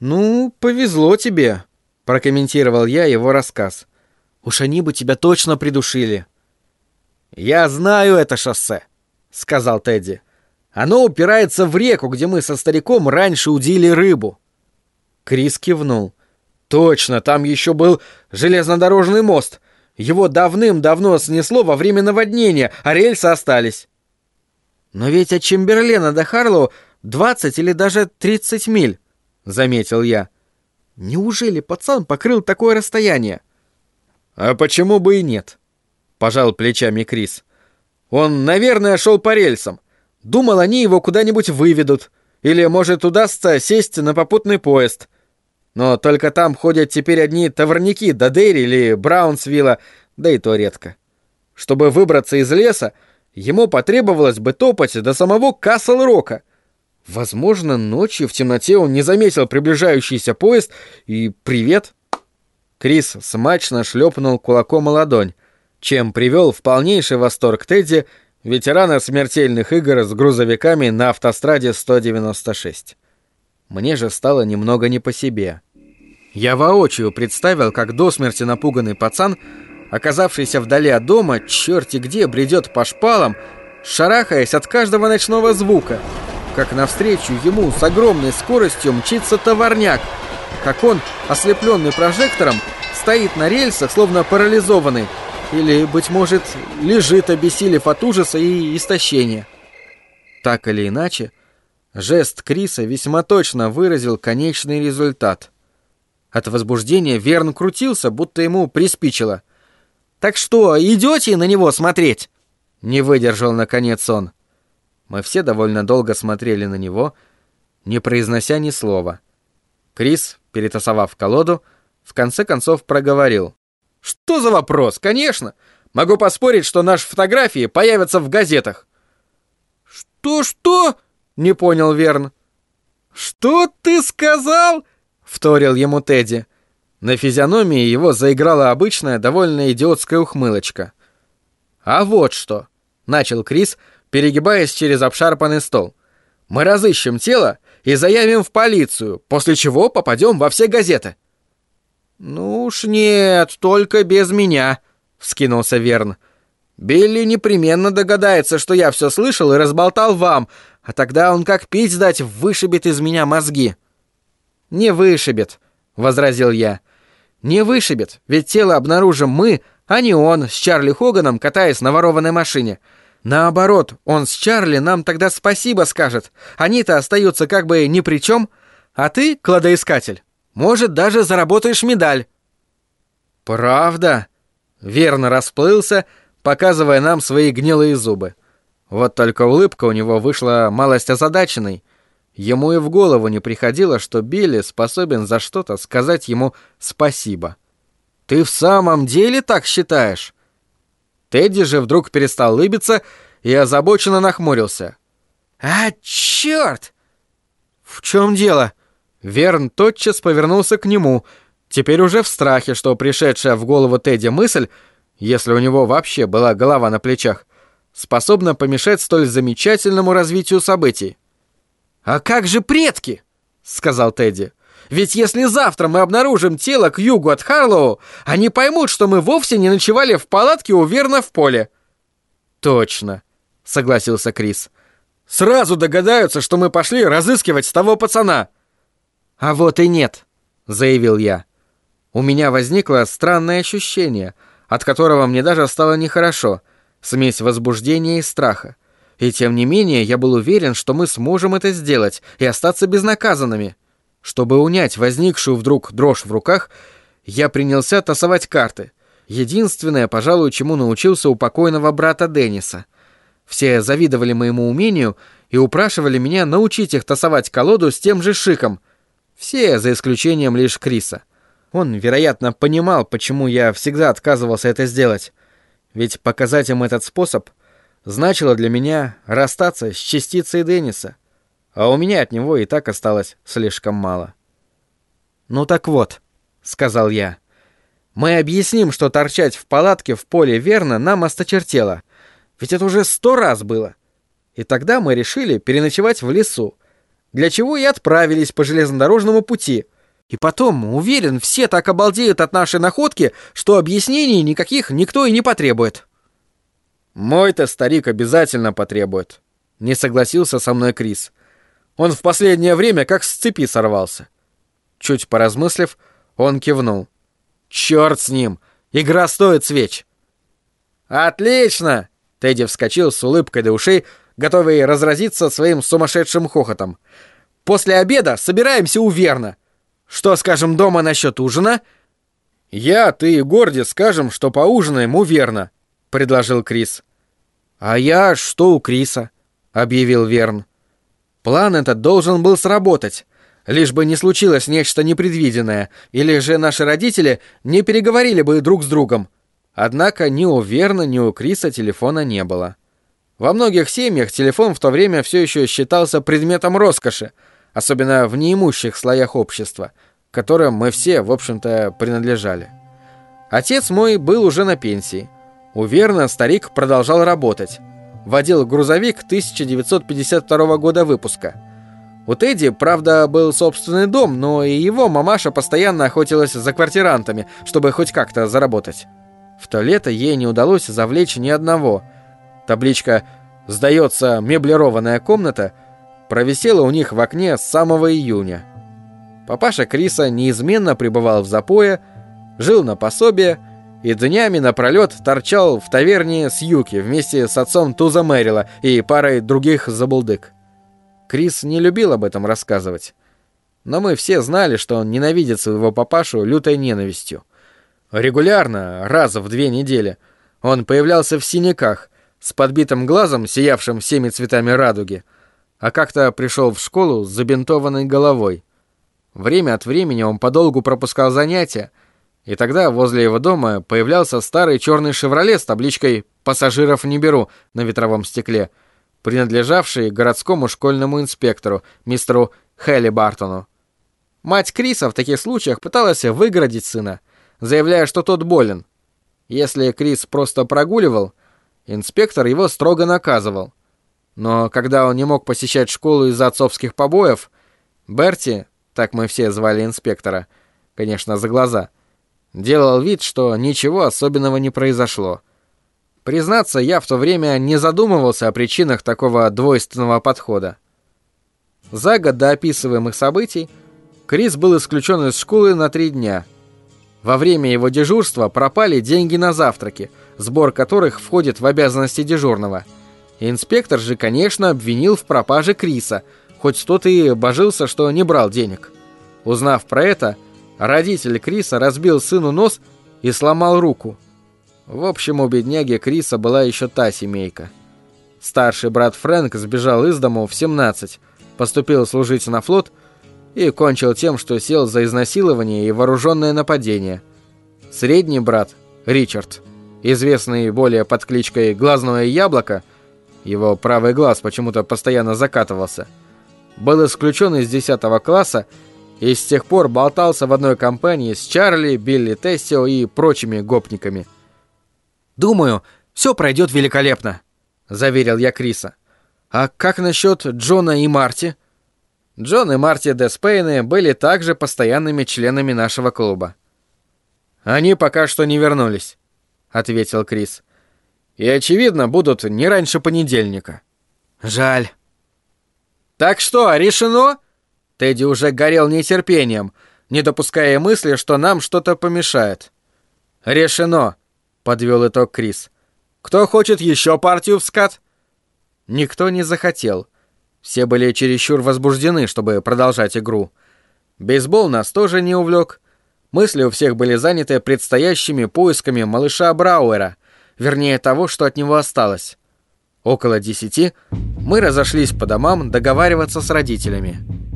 «Ну, повезло тебе», — прокомментировал я его рассказ. «Уж они бы тебя точно придушили». «Я знаю это шоссе», — сказал Тедди. «Оно упирается в реку, где мы со стариком раньше удили рыбу». Крис кивнул. «Точно, там еще был железнодорожный мост. Его давным-давно снесло во время наводнения, а рельсы остались». «Но ведь от Чемберлена до Харлоу 20 или даже 30 миль», — заметил я. «Неужели пацан покрыл такое расстояние?» «А почему бы и нет?» — пожал плечами Крис. «Он, наверное, шел по рельсам. Думал, они его куда-нибудь выведут. Или, может, удастся сесть на попутный поезд. Но только там ходят теперь одни товарники до Дерри или Браунсвилла, да и то редко. Чтобы выбраться из леса, ему потребовалось бы топать до самого Касл-Рока. Возможно, ночью в темноте он не заметил приближающийся поезд и «Привет!» Крис смачно шлепнул кулаком ладонь, чем привел в полнейший восторг Тедди, ветерана смертельных игр с грузовиками на автостраде 196. Мне же стало немного не по себе. Я воочию представил, как до смерти напуганный пацан, оказавшийся вдали от дома, черти где, бредет по шпалам, шарахаясь от каждого ночного звука, как навстречу ему с огромной скоростью мчится товарняк, как он, ослепленный прожектором, стоит на рельсах, словно парализованный, или, быть может, лежит, обессилев от ужаса и истощения. Так или иначе, жест Криса весьма точно выразил конечный результат. От возбуждения Верн крутился, будто ему приспичило. «Так что, идете на него смотреть?» Не выдержал, наконец, он. Мы все довольно долго смотрели на него, не произнося ни слова. Крис, перетасовав колоду, в конце концов проговорил. «Что за вопрос? Конечно! Могу поспорить, что наши фотографии появятся в газетах!» «Что-что?» — не понял Верн. «Что ты сказал?» — вторил ему Тедди. На физиономии его заиграла обычная, довольно идиотская ухмылочка. «А вот что!» — начал Крис, перегибаясь через обшарпанный стол. «Мы разыщем тело и заявим в полицию, после чего попадем во все газеты». «Ну уж нет, только без меня», — вскинулся Верн. «Билли непременно догадается, что я все слышал и разболтал вам, а тогда он как пить дать вышибет из меня мозги». «Не вышибет», — возразил я. «Не вышибет, ведь тело обнаружим мы, а не он с Чарли Хоганом, катаясь на ворованной машине. Наоборот, он с Чарли нам тогда спасибо скажет. Они-то остаются как бы ни при чем, а ты, кладоискатель, может, даже заработаешь медаль». «Правда?» Верно расплылся, показывая нам свои гнилые зубы. Вот только улыбка у него вышла малость озадаченной. Ему и в голову не приходило, что Билли способен за что-то сказать ему спасибо. «Ты в самом деле так считаешь?» Тедди же вдруг перестал улыбиться и озабоченно нахмурился. «А, черт!» «В чем дело?» Верн тотчас повернулся к нему, теперь уже в страхе, что пришедшая в голову Тедди мысль, если у него вообще была голова на плечах, способна помешать столь замечательному развитию событий. «А как же предки?» — сказал Тедди. «Ведь если завтра мы обнаружим тело к югу от Харлоу, они поймут, что мы вовсе не ночевали в палатке у Верна в поле». «Точно», — согласился Крис. «Сразу догадаются, что мы пошли разыскивать того пацана». «А вот и нет», — заявил я. У меня возникло странное ощущение, от которого мне даже стало нехорошо, смесь возбуждения и страха. И тем не менее я был уверен, что мы сможем это сделать и остаться безнаказанными. Чтобы унять возникшую вдруг дрожь в руках, я принялся тасовать карты. Единственное, пожалуй, чему научился у покойного брата Денниса. Все завидовали моему умению и упрашивали меня научить их тасовать колоду с тем же шиком — все, за исключением лишь Криса. Он, вероятно, понимал, почему я всегда отказывался это сделать. Ведь показать им этот способ значило для меня расстаться с частицей Денниса, а у меня от него и так осталось слишком мало. «Ну так вот», — сказал я, — «мы объясним, что торчать в палатке в поле верно нам осточертело, ведь это уже сто раз было. И тогда мы решили переночевать в лесу, для чего и отправились по железнодорожному пути. И потом, уверен, все так обалдеют от нашей находки, что объяснений никаких никто и не потребует. Мой-то старик обязательно потребует. Не согласился со мной Крис. Он в последнее время как с цепи сорвался. Чуть поразмыслив, он кивнул. Черт с ним! Игра стоит свеч. Отлично! Тедди вскочил с улыбкой до ушей, готовый разразиться своим сумасшедшим хохотом. «После обеда собираемся у Верна. Что скажем дома насчет ужина?» «Я, ты и Горди скажем, что поужинаем у Верна», — предложил Крис. «А я что у Криса?» — объявил Верн. План этот должен был сработать, лишь бы не случилось нечто непредвиденное, или же наши родители не переговорили бы друг с другом. Однако ни у Верна, ни у Криса телефона не было. Во многих семьях телефон в то время все еще считался предметом роскоши, особенно в неимущих слоях общества, которым мы все, в общем-то, принадлежали. Отец мой был уже на пенсии. Уверенно старик продолжал работать. Водил грузовик 1952 года выпуска. У Тедди, правда, был собственный дом, но и его мамаша постоянно охотилась за квартирантами, чтобы хоть как-то заработать. В то лето ей не удалось завлечь ни одного – Табличка «Сдается меблированная комната» провисела у них в окне с самого июня. Папаша Криса неизменно пребывал в запое, жил на пособие и днями напролет торчал в таверне с Юки вместе с отцом Туза Мэрила и парой других забулдык. Крис не любил об этом рассказывать. Но мы все знали, что он ненавидит своего папашу лютой ненавистью. Регулярно, раз в две недели, он появлялся в синяках, с подбитым глазом, сиявшим всеми цветами радуги, а как-то пришел в школу с забинтованной головой. Время от времени он подолгу пропускал занятия, и тогда возле его дома появлялся старый черный «Шевроле» с табличкой «Пассажиров не беру» на ветровом стекле, принадлежавший городскому школьному инспектору, мистеру Хелли Бартону. Мать Криса в таких случаях пыталась выгородить сына, заявляя, что тот болен. Если Крис просто прогуливал, Инспектор его строго наказывал. Но когда он не мог посещать школу из-за отцовских побоев, Берти, так мы все звали инспектора, конечно, за глаза, делал вид, что ничего особенного не произошло. Признаться, я в то время не задумывался о причинах такого двойственного подхода. За год до описываемых событий Крис был исключен из школы на три дня. Во время его дежурства пропали деньги на завтраки – сбор которых входит в обязанности дежурного. Инспектор же, конечно, обвинил в пропаже Криса, хоть тот и божился, что не брал денег. Узнав про это, родитель Криса разбил сыну нос и сломал руку. В общем, у бедняги Криса была еще та семейка. Старший брат Фрэнк сбежал из дому в 17, поступил служить на флот и кончил тем, что сел за изнасилование и вооруженное нападение. Средний брат, Ричард, известный более под кличкой «Глазное яблоко», его правый глаз почему-то постоянно закатывался, был исключен из 10 класса и с тех пор болтался в одной компании с Чарли, Билли Тессио и прочими гопниками. «Думаю, все пройдет великолепно», — заверил я Криса. «А как насчет Джона и Марти?» Джон и Марти Деспейны были также постоянными членами нашего клуба. Они пока что не вернулись. — ответил Крис. «И, очевидно, будут не раньше понедельника». «Жаль». «Так что, решено?» Тедди уже горел нетерпением, не допуская мысли, что нам что-то помешает. «Решено», — подвел итог Крис. «Кто хочет еще партию в скат?» Никто не захотел. Все были чересчур возбуждены, чтобы продолжать игру. Бейсбол нас тоже не увлек. Мысли у всех были заняты предстоящими поисками малыша Брауэра, вернее того, что от него осталось. Около десяти мы разошлись по домам договариваться с родителями.